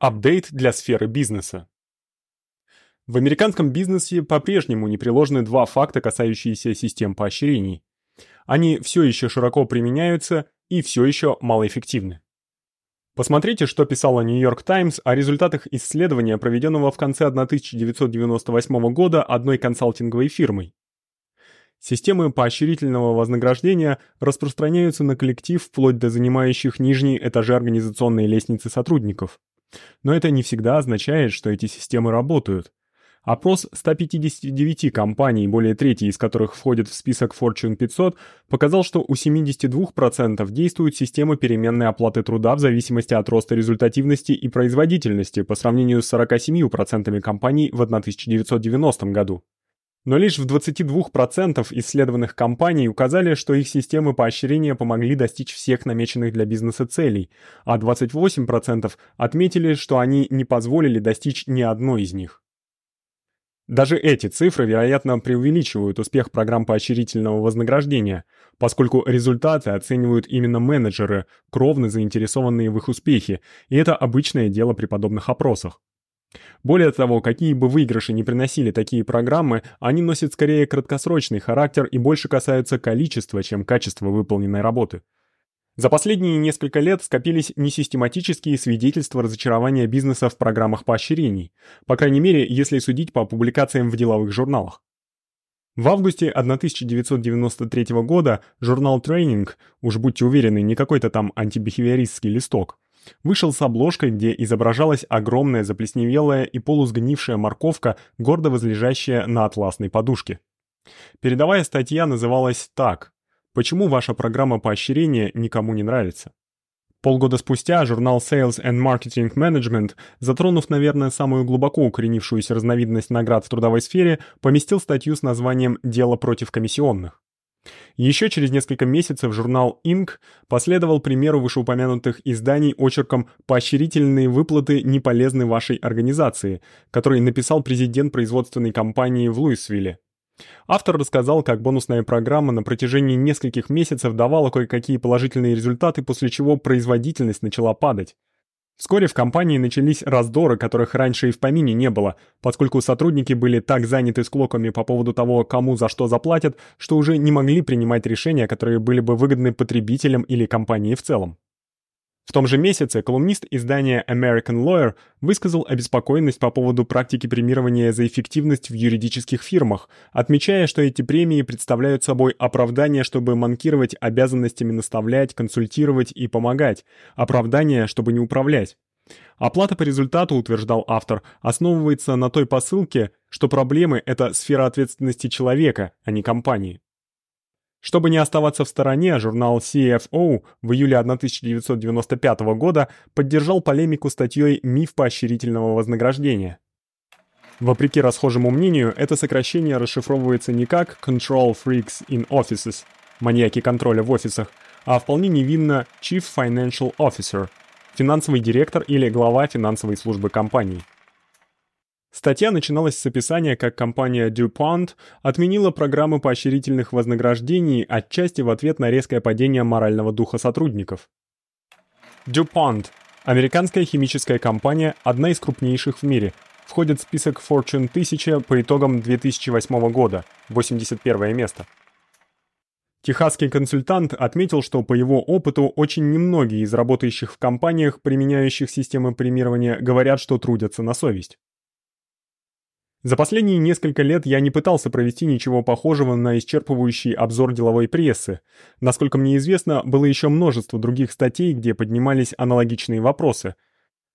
Апдейт для сферы бизнеса. В американском бизнесе по-прежнему непреложны два факта, касающиеся систем поощрений. Они все еще широко применяются и все еще малоэффективны. Посмотрите, что писала New York Times о результатах исследования, проведенного в конце 1998 года одной консалтинговой фирмой. Системы поощрительного вознаграждения распространяются на коллектив вплоть до занимающих нижние этажи организационной лестницы сотрудников. Но это не всегда означает, что эти системы работают. Опрос 159 компаний, более трети из которых входят в список Fortune 500, показал, что у 72% действует система переменной оплаты труда в зависимости от роста результативности и производительности по сравнению с 47% компаний в 1990 году. Но лишь в 22% исследованных компаний указали, что их системы поощрения помогли достичь всех намеченных для бизнеса целей, а 28% отметили, что они не позволили достичь ни одной из них. Даже эти цифры, вероятно, преувеличивают успех программ поощрительного вознаграждения, поскольку результаты оценивают именно менеджеры, кровно заинтересованные в их успехе, и это обычное дело при подобных опросах. Более того, какие бы выигрыши ни приносили такие программы, они носят скорее краткосрочный характер и больше касаются количества, чем качества выполненной работы. За последние несколько лет скопились несистематические свидетельства разочарования бизнеса в программах поощрений, по крайней мере, если судить по публикациям в деловых журналах. В августе 1993 года журнал Training, уж будьте уверены, не какой-то там антибихевиористский листок, вышел с обложкой, где изображалась огромная заплесневелая и полусгнившая морковка, гордо возлежащая на атласной подушке. Передовая статья называлась так: Почему ваша программа поощрения никому не нравится? Полгода спустя журнал Sales and Marketing Management, затронув, наверное, самую глубоко укоренившуюся разновидность наград в трудовой сфере, поместил статью с названием Дело против комиссионных. Еще через несколько месяцев журнал Inc. последовал примеру вышеупомянутых изданий очерком «Поощрительные выплаты не полезны вашей организации», который написал президент производственной компании в Луисвилле. Автор рассказал, как бонусная программа на протяжении нескольких месяцев давала кое-какие положительные результаты, после чего производительность начала падать. Вскоре в компании начались раздоры, которых раньше и в помине не было, поскольку сотрудники были так заняты склоками по поводу того, кому за что заплатят, что уже не могли принимать решения, которые были бы выгодны потребителям или компании в целом. В том же месяце колумнист издания American Lawyer высказал обеспокоенность по поводу практики премирования за эффективность в юридических фирмах, отмечая, что эти премии представляют собой оправдание, чтобы манкировать обязанностями наставлять, консультировать и помогать, оправдание, чтобы не управлять. Оплата по результату, утверждал автор, основывается на той посылке, что проблемы это сфера ответственности человека, а не компании. Чтобы не оставаться в стороне, журнал CFO в июле 1995 года поддержал полемику статьей «Миф поощрительного вознаграждения». Вопреки расхожему мнению, это сокращение расшифровывается не как «Control Freaks in Offices» — маньяки контроля в офисах, а вполне невинно «Chief Financial Officer» — финансовый директор или глава финансовой службы компании. Статья начиналась с описания, как компания DuPont отменила программы поощрительных вознаграждений отчасти в ответ на резкое падение морального духа сотрудников. DuPont американская химическая компания, одна из крупнейших в мире, входит в список Fortune 1000 по итогам 2008 года, 81 место. Техасский консультант отметил, что по его опыту очень немногие из работающих в компаниях, применяющих системы премирования, говорят, что трудятся на совесть. За последние несколько лет я не пытался провести ничего похожего на исчерпывающий обзор деловой прессы. Насколько мне известно, было еще множество других статей, где поднимались аналогичные вопросы.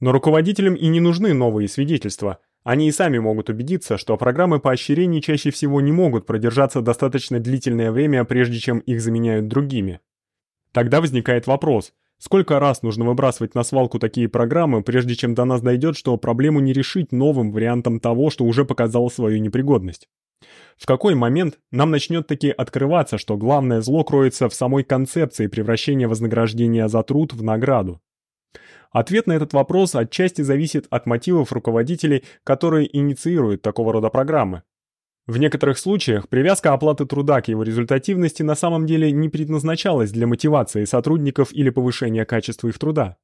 Но руководителям и не нужны новые свидетельства. Они и сами могут убедиться, что программы поощрений чаще всего не могут продержаться достаточно длительное время, прежде чем их заменяют другими. Тогда возникает вопрос – Сколько раз нужно выбрасывать на свалку такие программы, прежде чем до нас дойдет, что проблему не решить новым вариантом того, что уже показало свою непригодность? В какой момент нам начнет таки открываться, что главное зло кроется в самой концепции превращения вознаграждения за труд в награду? Ответ на этот вопрос отчасти зависит от мотивов руководителей, которые инициируют такого рода программы. В некоторых случаях привязка оплаты труда к его результативности на самом деле не предназначалась для мотивации сотрудников или повышения качества их труда.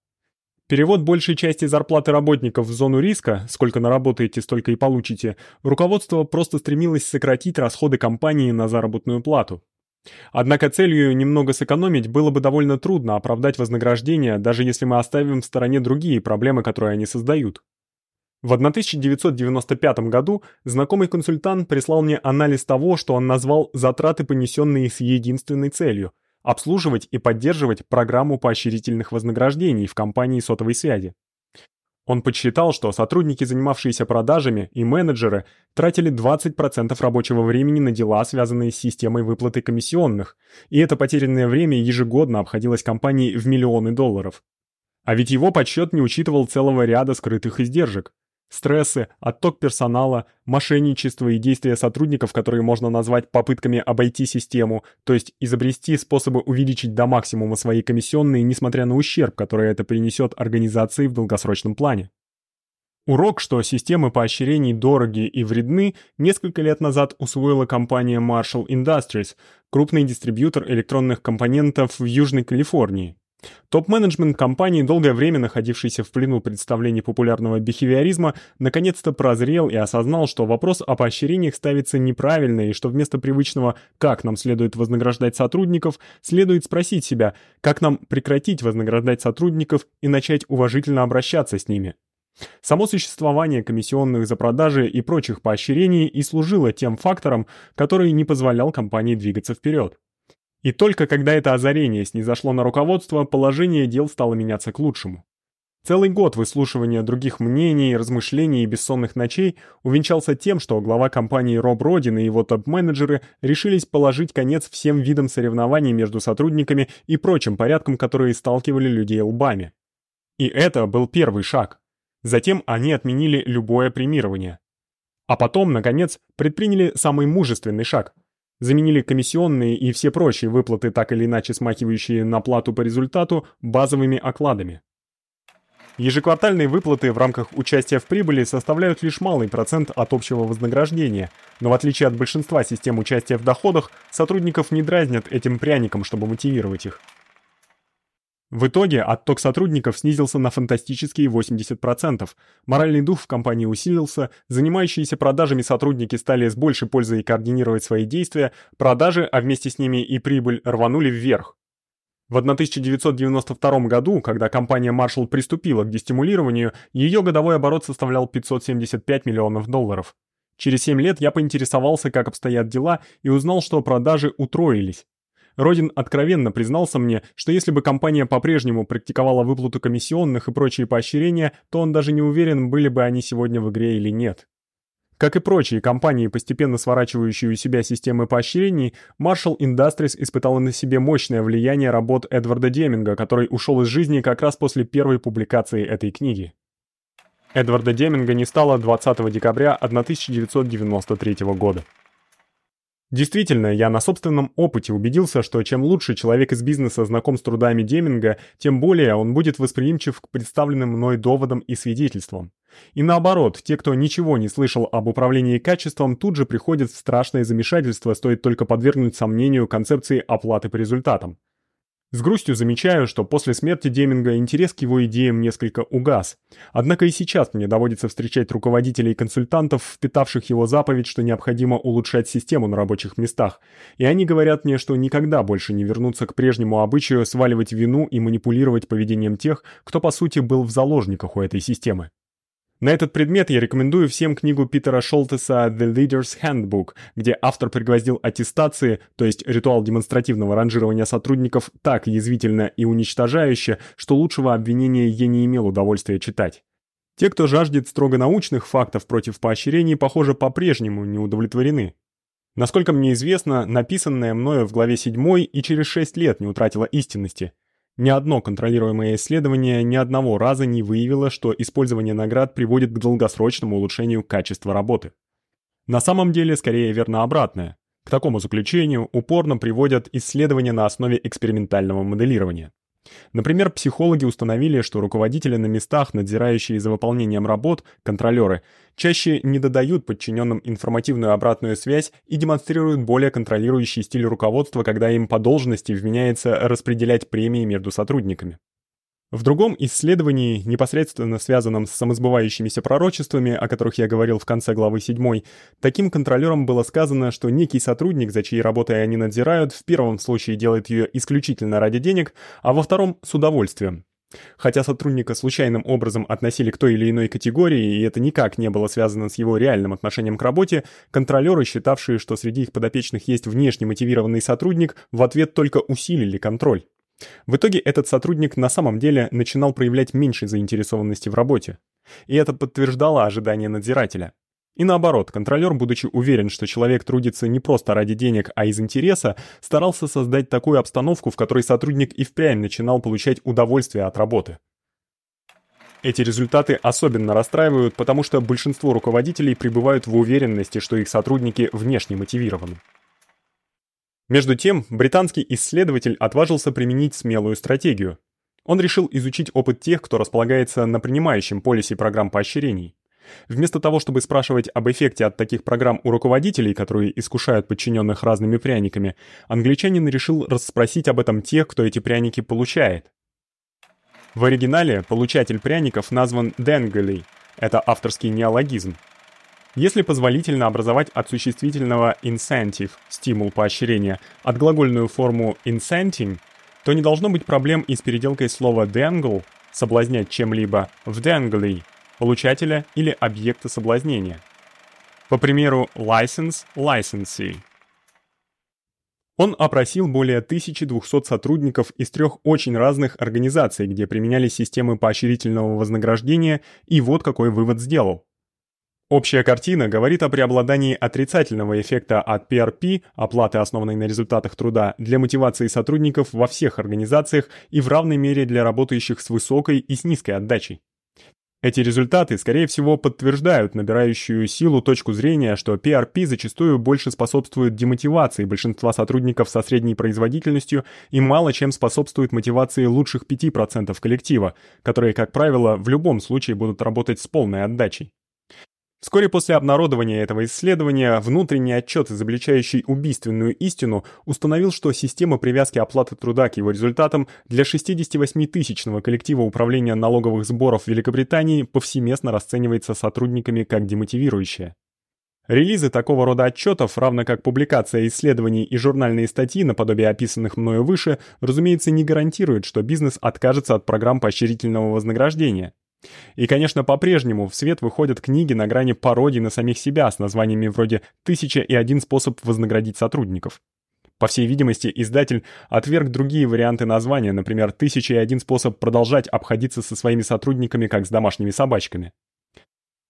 Перевод большей части зарплаты работников в зону риска, сколько наработаете, столько и получите, руководство просто стремилось сократить расходы компании на заработную плату. Однако целью немного сэкономить было бы довольно трудно оправдать вознаграждение, даже если мы оставим в стороне другие проблемы, которые они создают. В 1995 году знакомый консультант прислал мне анализ того, что он назвал затраты, понесенные с единственной целью обслуживать и поддерживать программу поощрительных вознаграждений в компании сотовой связи. Он подсчитал, что сотрудники, занимавшиеся продажами, и менеджеры тратили 20% рабочего времени на дела, связанные с системой выплаты комиссионных, и это потерянное время ежегодно обходилось компании в миллионы долларов. А ведь его подсчет не учитывал целого ряда скрытых издержек. Стрессы, отток персонала, мошенничество и действия сотрудников, которые можно назвать попытками обойти систему, то есть изобрести способы увеличить до максимума свои комиссионные, несмотря на ущерб, который это принесет организации в долгосрочном плане. Урок, что системы поощрений дороги и вредны, несколько лет назад усвоила компания Marshall Industries, крупный дистрибьютор электронных компонентов в Южной Калифорнии. Топ-менеджмент компании, долгое время находившийся в плену представлений популярного бихевиоризма, наконец-то прозрел и осознал, что вопрос о поощрениях ставится неправильно и что вместо привычного «как нам следует вознаграждать сотрудников» следует спросить себя «как нам прекратить вознаграждать сотрудников и начать уважительно обращаться с ними». Само существование комиссионных за продажи и прочих поощрений и служило тем фактором, который не позволял компании двигаться вперед. И только когда это озарение снизошло на руководство, положение дел стало меняться к лучшему. Целый год выслушивания других мнений, размышлений и бессонных ночей увенчался тем, что глава компании Роб Родин и его топ-менеджеры решились положить конец всем видам соревнований между сотрудниками и прочим порядкам, которые сталкивали людей лбами. И это был первый шаг. Затем они отменили любое премирование. А потом, наконец, предприняли самый мужественный шаг заменили комиссионные и все прочие выплаты, так или иначе смахивающие на плату по результату, базовыми окладами. Ежеквартальные выплаты в рамках участия в прибыли составляют лишь малый процент от общего вознаграждения, но в отличие от большинства систем участия в доходах, сотрудников не дразнят этим пряником, чтобы мотивировать их. В итоге отток сотрудников снизился на фантастические 80%. Моральный дух в компании усилился, занимающиеся продажами сотрудники стали с большей пользой координировать свои действия, продажи, а вместе с ними и прибыль рванули вверх. В 1992 году, когда компания Marshall приступила к дестимулированию, ее годовой оборот составлял 575 миллионов долларов. Через 7 лет я поинтересовался, как обстоят дела, и узнал, что продажи утроились. Родин откровенно признался мне, что если бы компания по-прежнему практиковала выплату комиссионных и прочие поощрения, то он даже не уверен, были бы они сегодня в игре или нет. Как и прочие компании, постепенно сворачивающие у себя системы поощрений, Marshall Industries испытала на себе мощное влияние работ Эдварда Деминга, который ушел из жизни как раз после первой публикации этой книги. Эдварда Деминга не стало 20 декабря 1993 года. Действительно, я на собственном опыте убедился, что чем лучше человек из бизнеса знаком с трудами Деминга, тем более он будет восприимчив к представленным мной доводам и свидетельствам. И наоборот, те, кто ничего не слышал об управлении качеством, тут же приходят в страшное замешательство, стоит только подвергнуть сомнению концепции оплаты по результатам. С грустью замечаю, что после смерти Деминга интерес к его идеям несколько угас. Однако и сейчас мне доводится встречать руководителей и консультантов, впитавших его заповедь, что необходимо улучшать систему на рабочих местах. И они говорят мне, что никогда больше не вернутся к прежнему обычаю сваливать вину и манипулировать поведением тех, кто по сути был в заложниках у этой системы. На этот предмет я рекомендую всем книгу Питера Шолтеса The Leader's Handbook, где автор пригвоздил аттестации, то есть ритуал демонстративного ранжирования сотрудников, так язвительно и уничтожающе, что лучшего обвинения я не имел удовольствия читать. Те, кто жаждет строго научных фактов против поощрений, похоже, по-прежнему не удовлетворены. Насколько мне известно, написанное мною в главе 7 и через 6 лет не утратило истинности. Ни одно контролируемое исследование ни одного раза не выявило, что использование наград приводит к долгосрочному улучшению качества работы. На самом деле, скорее верно обратное. К такому заключению упорно приводят исследования на основе экспериментального моделирования. Например, психологи установили, что руководители на местах, надзирающие за выполнением работ, контролёры, чаще не додают подчиненным информативную обратную связь и демонстрируют более контролирующий стиль руководства, когда им по должности вменяется распределять премии между сотрудниками. В другом исследовании, непосредственно связанном с самосбывающимися пророчествами, о которых я говорил в конце главы 7, таким контролёрам было сказано, что некий сотрудник, за чьей работой они надзирают, в первом случае делает её исключительно ради денег, а во втором с удовольствием. Хотя сотрудника случайным образом относили к той или иной категории, и это никак не было связано с его реальным отношением к работе, контролёры, считавшие, что среди их подопечных есть внешне мотивированный сотрудник, в ответ только усилили контроль. В итоге этот сотрудник на самом деле начинал проявлять меньше заинтересованности в работе. И это подтверждало ожидания надзирателя. И наоборот, контролёр, будучи уверен, что человек трудится не просто ради денег, а из интереса, старался создать такую обстановку, в которой сотрудник и впрямь начинал получать удовольствие от работы. Эти результаты особенно расстраивают, потому что большинство руководителей пребывают в уверенности, что их сотрудники внешне мотивированы. Между тем, британский исследователь отважился применить смелую стратегию. Он решил изучить опыт тех, кто располагается на принимающем полисе программ поощрений. Вместо того, чтобы спрашивать об эффекте от таких программ у руководителей, которые искушают подчиненных разными пряниками, англичанин решил расспросить об этом тех, кто эти пряники получает. В оригинале получатель пряников назван Денгалей. Это авторский неологизм. Если позволительно образовать от существительного incentive стимул поощрения от глагольную форму incenting, то не должно быть проблем и с переделкой слова dangle соблазнять чем-либо в dangly получателя или объекта соблазнения. По примеру license licensee. Он опросил более 1200 сотрудников из трех очень разных организаций, где применялись системы поощрительного вознаграждения, и вот какой вывод сделал. Общая картина говорит о преобладании отрицательного эффекта от PRP, оплаты, основанной на результатах труда, для мотивации сотрудников во всех организациях и в равной мере для работающих с высокой и с низкой отдачей. Эти результаты, скорее всего, подтверждают набирающую силу точку зрения, что PRP зачастую больше способствует демотивации большинства сотрудников со средней производительностью и мало чем способствует мотивации лучших 5% коллектива, которые, как правило, в любом случае будут работать с полной отдачей. Вскоре после обнародования этого исследования внутренний отчет, изобличающий убийственную истину, установил, что система привязки оплаты труда к его результатам для 68-тысячного коллектива управления налоговых сборов Великобритании повсеместно расценивается сотрудниками как демотивирующая. Релизы такого рода отчетов, равно как публикация исследований и журнальные статьи наподобие описанных мною выше, разумеется, не гарантируют, что бизнес откажется от программ поощрительного вознаграждения. И, конечно, по-прежнему в свет выходят книги на грани пародий на самих себя с названиями вроде «Тысяча и один способ вознаградить сотрудников». По всей видимости, издатель отверг другие варианты названия, например, «Тысяча и один способ продолжать обходиться со своими сотрудниками как с домашними собачками».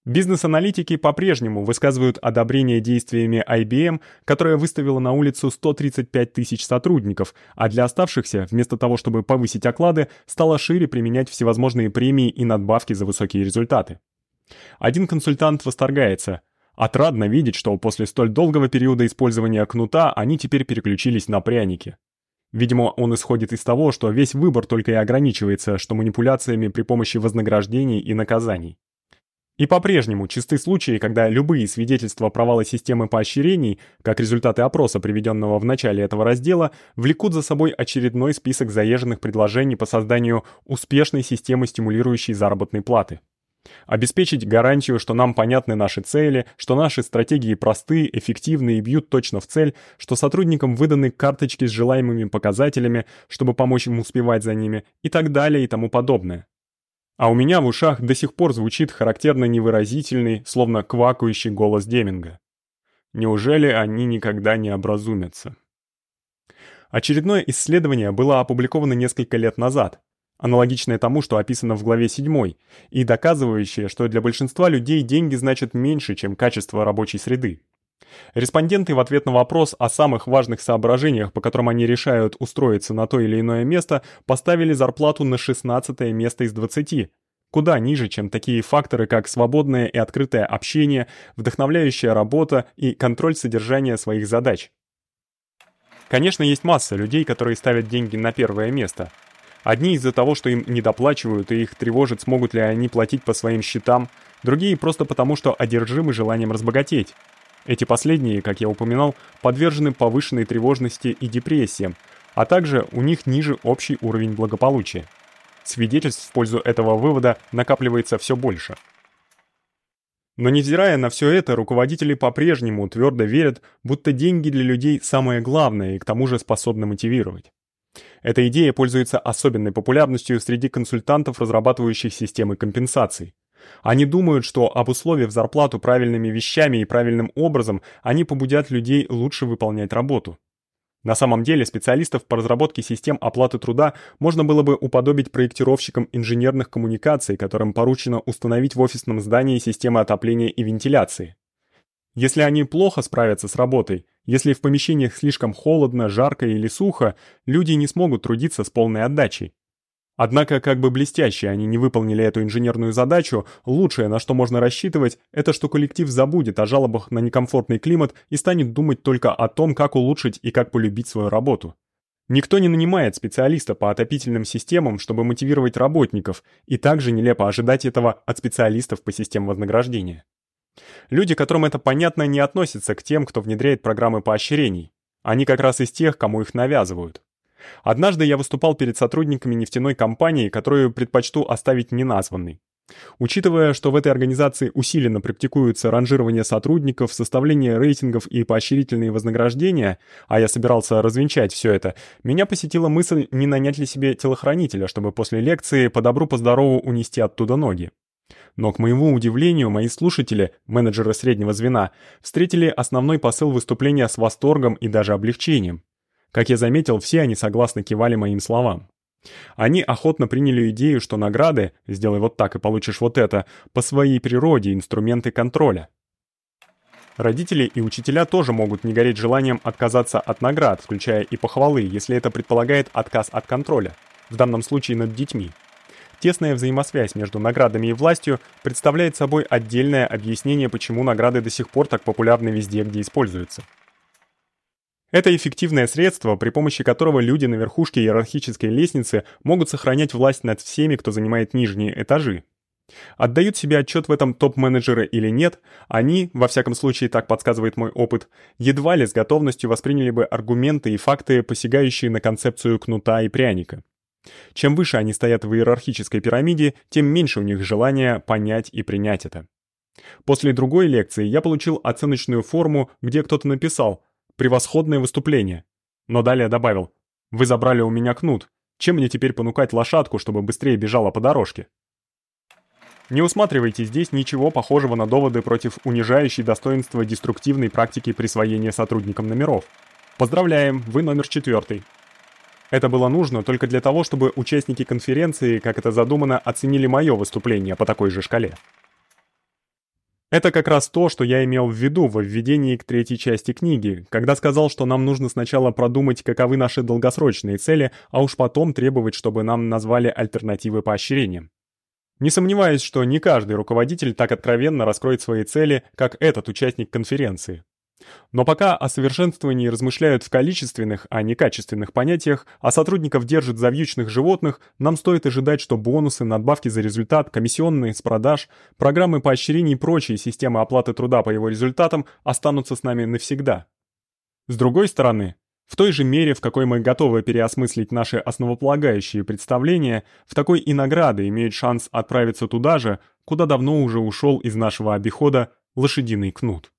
Бизнес-аналитики по-прежнему высказывают одобрение действиями IBM, которая выставила на улицу 135 тысяч сотрудников, а для оставшихся, вместо того, чтобы повысить оклады, стала шире применять всевозможные премии и надбавки за высокие результаты. Один консультант восторгается. Отрадно видеть, что после столь долгого периода использования кнута они теперь переключились на пряники. Видимо, он исходит из того, что весь выбор только и ограничивается, что манипуляциями при помощи вознаграждений и наказаний. И по-прежнему чисты случаи, когда любые свидетельства провала системы поощрений, как результаты опроса, приведенного в начале этого раздела, влекут за собой очередной список заезженных предложений по созданию успешной системы стимулирующей заработной платы. Обеспечить гарантию, что нам понятны наши цели, что наши стратегии просты, эффективны и бьют точно в цель, что сотрудникам выданы карточки с желаемыми показателями, чтобы помочь им успевать за ними и так далее и тому подобное. А у меня в ушах до сих пор звучит характерно невыразительный, словно квакающий голос Деминга. Неужели они никогда не образумятся? Очередное исследование было опубликовано несколько лет назад, аналогичное тому, что описано в главе 7, и доказывающее, что для большинства людей деньги значат меньше, чем качество рабочей среды. Респонденты в ответ на вопрос о самых важных соображениях, по которым они решают устроиться на то или иное место, поставили зарплату на 16 место из 20, куда ниже, чем такие факторы, как свободное и открытое общение, вдохновляющая работа и контроль содержания своих задач. Конечно, есть масса людей, которые ставят деньги на первое место. Одни из-за того, что им недоплачивают и их тревожит, смогут ли они платить по своим счетам, другие просто потому, что одержимы желанием разбогатеть. Эти последние, как я упоминал, подвержены повышенной тревожности и депрессиям, а также у них ниже общий уровень благополучия. Свидетельств в пользу этого вывода накапливается все больше. Но невзирая на все это, руководители по-прежнему твердо верят, будто деньги для людей самое главное и к тому же способны мотивировать. Эта идея пользуется особенной популярностью среди консультантов, разрабатывающих системы компенсаций. Они думают, что обусловив зарплату правильными вещами и правильным образом, они побудят людей лучше выполнять работу. На самом деле специалистов по разработке систем оплаты труда можно было бы уподобить проектировщикам инженерных коммуникаций, которым поручено установить в офисном здании системы отопления и вентиляции. Если они плохо справятся с работой, если в помещениях слишком холодно, жарко или сухо, люди не смогут трудиться с полной отдачей. Однако, как бы блестяще они не выполнили эту инженерную задачу, лучшее, на что можно рассчитывать, это что коллектив забудет о жалобах на некомфортный климат и станет думать только о том, как улучшить и как полюбить свою работу. Никто не нанимает специалиста по отопительным системам, чтобы мотивировать работников, и также нелепо ожидать этого от специалистов по системам вознаграждения. Люди, которым это понятно, не относятся к тем, кто внедряет программы поощрений. Они как раз из тех, кому их навязывают. Однажды я выступал перед сотрудниками нефтяной компании, которую предпочту оставить неназванной. Учитывая, что в этой организации усиленно практикуется ранжирование сотрудников, составление рейтингов и поощрительные вознаграждения, а я собирался развенчать все это, меня посетила мысль, не нанять ли себе телохранителя, чтобы после лекции по добру по здорову унести оттуда ноги. Но к моему удивлению, мои слушатели, менеджеры среднего звена, встретили основной посыл выступления с восторгом и даже облегчением. Как я заметил, все они согласно кивали моим словам. Они охотно приняли идею, что награды, сделай вот так и получишь вот это, по своей природе инструменты контроля. Родители и учителя тоже могут не гореть желанием отказаться от наград, включая и похвалы, если это предполагает отказ от контроля, в данном случае над детьми. Тесная взаимосвязь между наградами и властью представляет собой отдельное объяснение, почему награды до сих пор так популярны везде, где используются. Это эффективное средство, при помощи которого люди на верхушке иерархической лестницы могут сохранять власть над всеми, кто занимает нижние этажи. Отдают себе отчет в этом топ-менеджеры или нет, они, во всяком случае так подсказывает мой опыт, едва ли с готовностью восприняли бы аргументы и факты, посягающие на концепцию кнута и пряника. Чем выше они стоят в иерархической пирамиде, тем меньше у них желания понять и принять это. После другой лекции я получил оценочную форму, где кто-то написал Превосходное выступление. Но далее добавил: "Вы забрали у меня кнут. Чем мне теперь понукать лошадку, чтобы быстрее бежала по дорожке?" Не усматривайте здесь ничего похожего на доводы против унижающей достоинства деструктивной практики присвоения сотрудникам номеров. Поздравляем, вы номер четвертый. Это было нужно только для того, чтобы участники конференции, как это задумано, оценили моё выступление по такой же шкале. Это как раз то, что я имел в виду во введении к третьей части книги, когда сказал, что нам нужно сначала продумать, каковы наши долгосрочные цели, а уж потом требовать, чтобы нам назвали альтернативы поощрениям. Не сомневаюсь, что не каждый руководитель так откровенно раскроет свои цели, как этот участник конференции. Но пока о совершенствовании размышляют в количественных, а не качественных понятиях, а сотрудников держат за вьючных животных, нам стоит ожидать, что бонусы, надбавки за результат, комиссионные с продаж, программы поощрений и прочие системы оплаты труда по его результатам останутся с нами навсегда. С другой стороны, в той же мере, в какой мы готовы переосмыслить наши основополагающие представления, в такой и награды имеют шанс отправиться туда же, куда давно уже ушел из нашего обихода лошадиный кнут.